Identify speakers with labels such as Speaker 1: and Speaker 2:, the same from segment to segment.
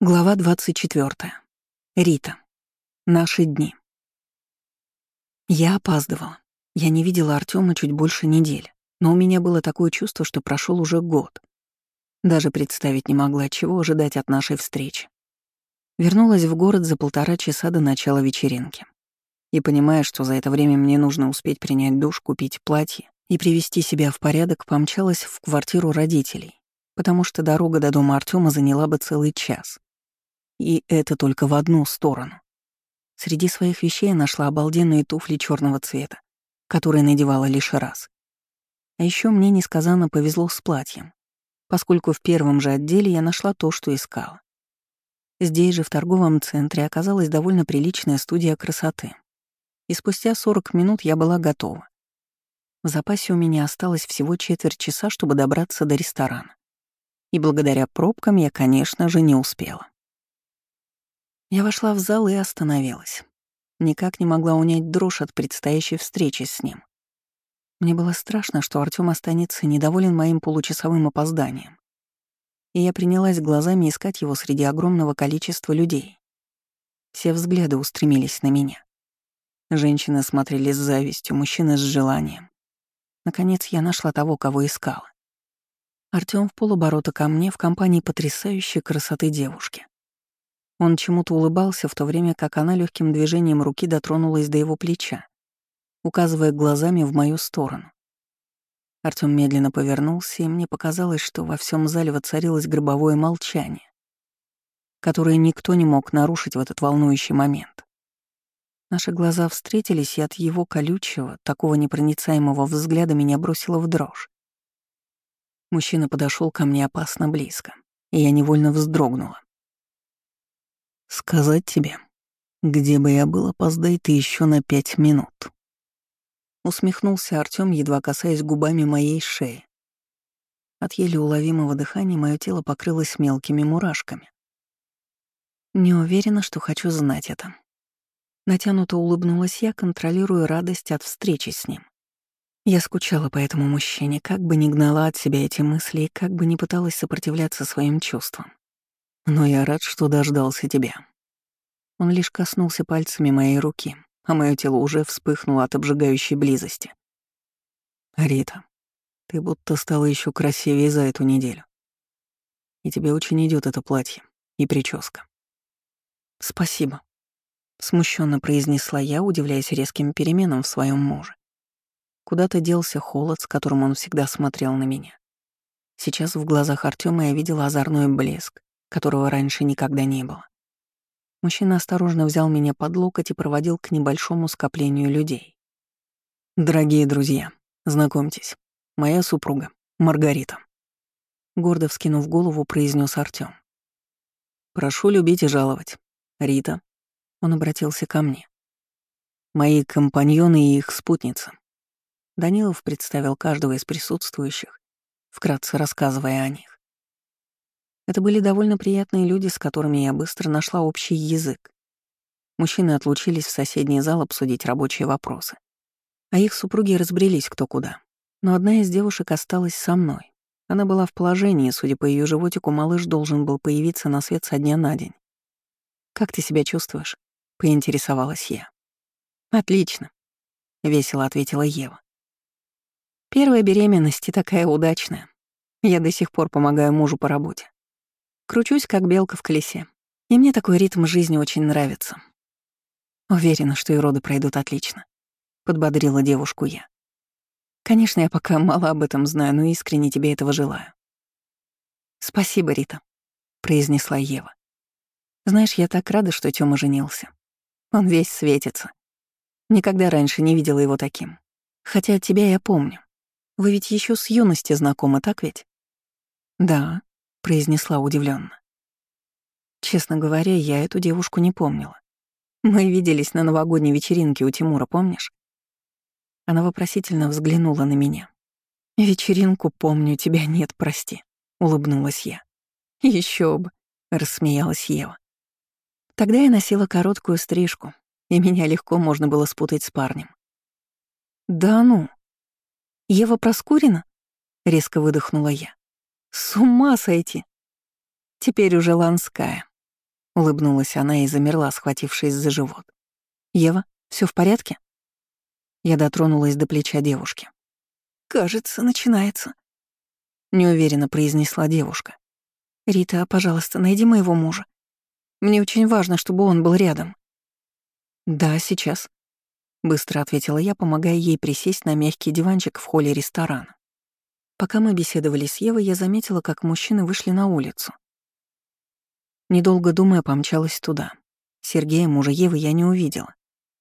Speaker 1: Глава 24. Рита. Наши дни. Я опаздывала. Я не видела Артема чуть больше недели, но у меня было такое чувство, что прошел уже год. Даже представить не могла, чего ожидать от нашей встречи. Вернулась в город за полтора часа до начала вечеринки. И понимая, что за это время мне нужно успеть принять душ, купить платье и привести себя в порядок, помчалась в квартиру родителей, потому что дорога до дома Артема заняла бы целый час. И это только в одну сторону. Среди своих вещей я нашла обалденные туфли черного цвета, которые надевала лишь раз. А еще мне несказанно повезло с платьем, поскольку в первом же отделе я нашла то, что искала. Здесь же, в торговом центре, оказалась довольно приличная студия красоты. И спустя 40 минут я была готова. В запасе у меня осталось всего четверть часа, чтобы добраться до ресторана. И благодаря пробкам я, конечно же, не успела. Я вошла в зал и остановилась. Никак не могла унять дрожь от предстоящей встречи с ним. Мне было страшно, что Артём останется недоволен моим получасовым опозданием. И я принялась глазами искать его среди огромного количества людей. Все взгляды устремились на меня. Женщины смотрели с завистью, мужчины с желанием. Наконец я нашла того, кого искала. Артём в полоборота ко мне в компании потрясающей красоты девушки. Он чему-то улыбался, в то время как она легким движением руки дотронулась до его плеча, указывая глазами в мою сторону. Артём медленно повернулся, и мне показалось, что во всем зале воцарилось гробовое молчание, которое никто не мог нарушить в этот волнующий момент. Наши глаза встретились, и от его колючего, такого непроницаемого взгляда меня бросило в дрожь. Мужчина подошел ко мне опасно близко, и я невольно вздрогнула. Сказать тебе, где бы я был, опоздай ты еще на пять минут. Усмехнулся Артём, едва касаясь губами моей шеи. От еле уловимого дыхания мое тело покрылось мелкими мурашками. Не уверена, что хочу знать это. Натянуто улыбнулась я, контролируя радость от встречи с ним. Я скучала по этому мужчине, как бы ни гнала от себя эти мысли и как бы ни пыталась сопротивляться своим чувствам. Но я рад, что дождался тебя. Он лишь коснулся пальцами моей руки, а мое тело уже вспыхнуло от обжигающей близости. Рита, ты будто стала еще красивее за эту неделю. И тебе очень идет это платье и прическа. Спасибо. Смущенно произнесла я, удивляясь резким переменам в своем муже. Куда-то делся холод, с которым он всегда смотрел на меня. Сейчас в глазах Артема я видела озорной блеск, которого раньше никогда не было. Мужчина осторожно взял меня под локоть и проводил к небольшому скоплению людей. «Дорогие друзья, знакомьтесь, моя супруга, Маргарита». Гордо вскинув голову, произнес Артём. «Прошу любить и жаловать. Рита». Он обратился ко мне. «Мои компаньоны и их спутница». Данилов представил каждого из присутствующих, вкратце рассказывая о них. Это были довольно приятные люди, с которыми я быстро нашла общий язык. Мужчины отлучились в соседний зал обсудить рабочие вопросы. А их супруги разбрелись кто куда. Но одна из девушек осталась со мной. Она была в положении, судя по ее животику, малыш должен был появиться на свет со дня на день. «Как ты себя чувствуешь?» — поинтересовалась я. «Отлично», — весело ответила Ева. «Первая беременность и такая удачная. Я до сих пор помогаю мужу по работе. Кручусь, как белка в колесе. И мне такой ритм жизни очень нравится. Уверена, что и роды пройдут отлично. Подбодрила девушку я. Конечно, я пока мало об этом знаю, но искренне тебе этого желаю. Спасибо, Рита, произнесла Ева. Знаешь, я так рада, что Тёма женился. Он весь светится. Никогда раньше не видела его таким. Хотя тебя я помню. Вы ведь еще с юности знакомы, так ведь? Да, произнесла удивленно. Честно говоря, я эту девушку не помнила. Мы виделись на новогодней вечеринке у Тимура, помнишь? Она вопросительно взглянула на меня. «Вечеринку помню, тебя нет, прости», — улыбнулась я. Еще бы», — рассмеялась Ева. Тогда я носила короткую стрижку, и меня легко можно было спутать с парнем. «Да ну? Ева Проскурина?» — резко выдохнула я. С ума сойти. Теперь уже Ланская. улыбнулась она и замерла, схватившись за живот. «Ева, все в порядке?» Я дотронулась до плеча девушки. «Кажется, начинается», — неуверенно произнесла девушка. «Рита, пожалуйста, найди моего мужа. Мне очень важно, чтобы он был рядом». «Да, сейчас», — быстро ответила я, помогая ей присесть на мягкий диванчик в холле ресторана. Пока мы беседовали с Евой, я заметила, как мужчины вышли на улицу. Недолго думая, помчалась туда. Сергея, мужа Евы, я не увидела.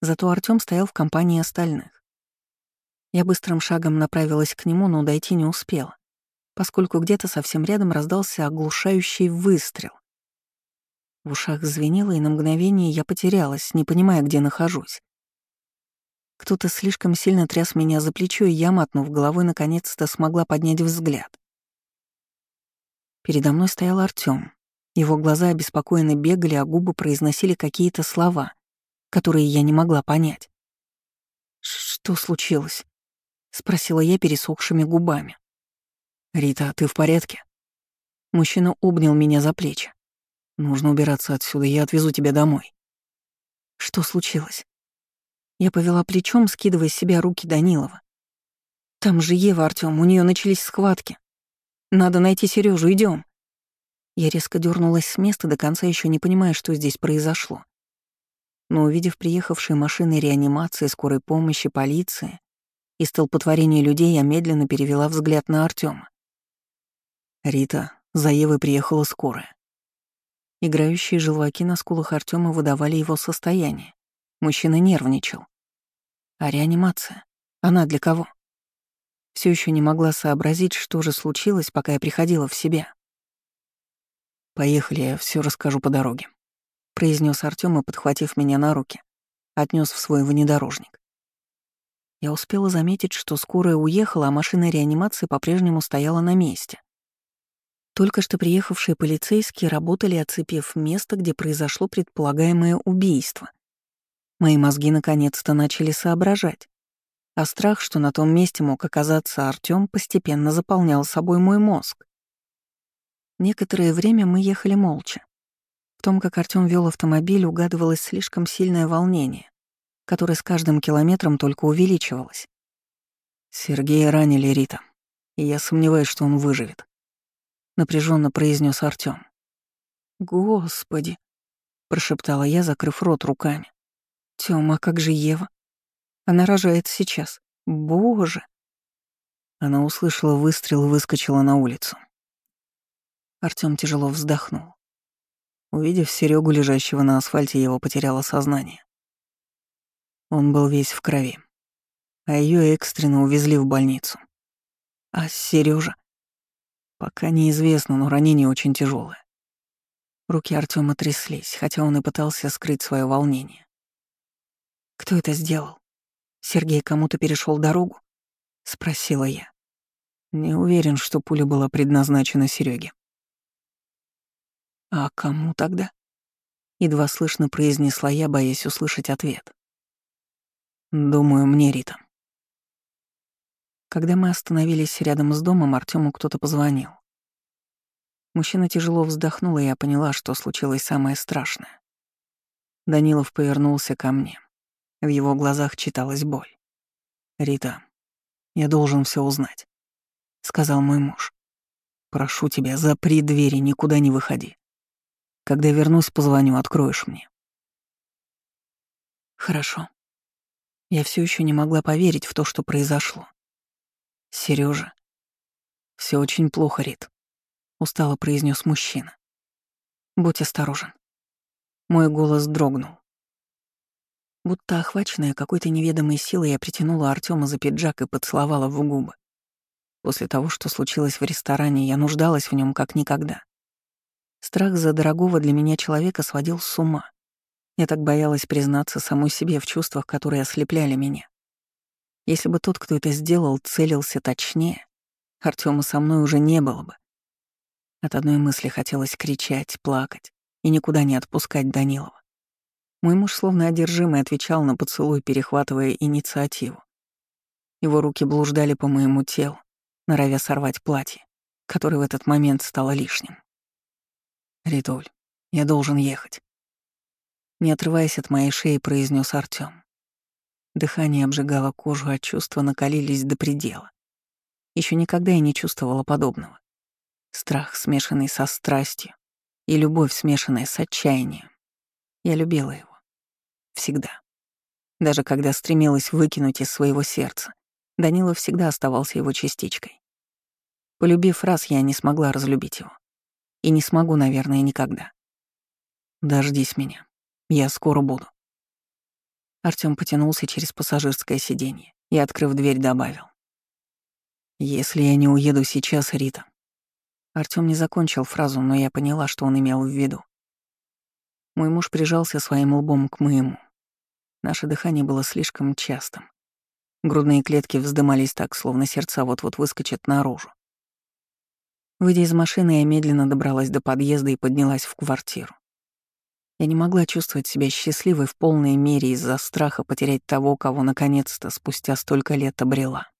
Speaker 1: Зато Артём стоял в компании остальных. Я быстрым шагом направилась к нему, но дойти не успела, поскольку где-то совсем рядом раздался оглушающий выстрел. В ушах звенело, и на мгновение я потерялась, не понимая, где нахожусь. Кто-то слишком сильно тряс меня за плечо, и я, мотнув головой, наконец-то смогла поднять взгляд. Передо мной стоял Артём. Его глаза обеспокоенно бегали, а губы произносили какие-то слова, которые я не могла понять. «Что случилось?» — спросила я пересохшими губами. «Рита, ты в порядке?» Мужчина обнял меня за плечи. «Нужно убираться отсюда, я отвезу тебя домой». «Что случилось?» Я повела плечом, скидывая с себя руки Данилова. «Там же Ева, Артём, у нее начались схватки. Надо найти Сережу, идем. Я резко дернулась с места, до конца еще не понимая, что здесь произошло. Но увидев приехавшие машины реанимации, скорой помощи, полиции и столпотворение людей, я медленно перевела взгляд на Артема. «Рита, за Евой приехала скорая». Играющие желваки на скулах Артема выдавали его состояние. Мужчина нервничал. А реанимация? Она для кого? Все еще не могла сообразить, что же случилось, пока я приходила в себя. «Поехали, я все расскажу по дороге», — произнес Артем и, подхватив меня на руки, отнес в свой внедорожник. Я успела заметить, что скорая уехала, а машина реанимации по-прежнему стояла на месте. Только что приехавшие полицейские работали, оцепив место, где произошло предполагаемое убийство. Мои мозги наконец-то начали соображать. А страх, что на том месте мог оказаться Артём, постепенно заполнял собой мой мозг. Некоторое время мы ехали молча. В том, как Артём вел автомобиль, угадывалось слишком сильное волнение, которое с каждым километром только увеличивалось. Сергея ранили Рита, и я сомневаюсь, что он выживет. Напряженно произнес Артём. Господи, прошептала я, закрыв рот руками. Тёма, как же Ева? Она рожает сейчас. Боже!» Она услышала выстрел и выскочила на улицу. Артём тяжело вздохнул. Увидев Серегу, лежащего на асфальте, его потеряло сознание. Он был весь в крови, а ее экстренно увезли в больницу. А Сережа? Пока неизвестно, но ранение очень тяжелое. Руки Артема тряслись, хотя он и пытался скрыть свое волнение. Кто это сделал? Сергей кому-то перешел дорогу? Спросила я. Не уверен, что пуля была предназначена Сереге. А кому тогда? Едва слышно произнесла я, боясь услышать ответ. Думаю, мне Рита. Когда мы остановились рядом с домом, Артему кто-то позвонил. Мужчина тяжело вздохнул, и я поняла, что случилось самое страшное. Данилов повернулся ко мне. В его глазах читалась боль. «Рита, я должен все узнать», — сказал мой муж. «Прошу тебя, запри двери, никуда не выходи. Когда вернусь, позвоню, откроешь мне». «Хорошо». Я все еще не могла поверить в то, что произошло. Сережа, все очень плохо, Рит», — устало произнес мужчина. «Будь осторожен». Мой голос дрогнул. Будто охваченная какой-то неведомой силой, я притянула Артема за пиджак и поцеловала в губы. После того, что случилось в ресторане, я нуждалась в нем как никогда. Страх за дорогого для меня человека сводил с ума. Я так боялась признаться самой себе в чувствах, которые ослепляли меня. Если бы тот, кто это сделал, целился точнее, Артема со мной уже не было бы. От одной мысли хотелось кричать, плакать и никуда не отпускать Данилова. Мой муж словно одержимый отвечал на поцелуй, перехватывая инициативу. Его руки блуждали по моему телу, норовя сорвать платье, которое в этот момент стало лишним. «Ритуль, Я должен ехать. Не отрываясь от моей шеи, произнес Артём. Дыхание обжигало кожу, а чувства накалились до предела. Еще никогда я не чувствовала подобного. Страх, смешанный со страстью, и любовь, смешанная с отчаянием. Я любила его. Всегда. Даже когда стремилась выкинуть из своего сердца, Данила всегда оставался его частичкой. Полюбив раз, я не смогла разлюбить его. И не смогу, наверное, никогда. Дождись меня. Я скоро буду. Артём потянулся через пассажирское сиденье и, открыв дверь, добавил. «Если я не уеду сейчас, Рита». Артём не закончил фразу, но я поняла, что он имел в виду. Мой муж прижался своим лбом к моему. Наше дыхание было слишком частым. Грудные клетки вздымались так, словно сердца вот-вот выскочат наружу. Выйдя из машины, я медленно добралась до подъезда и поднялась в квартиру. Я не могла чувствовать себя счастливой в полной мере из-за страха потерять того, кого наконец-то спустя столько лет обрела.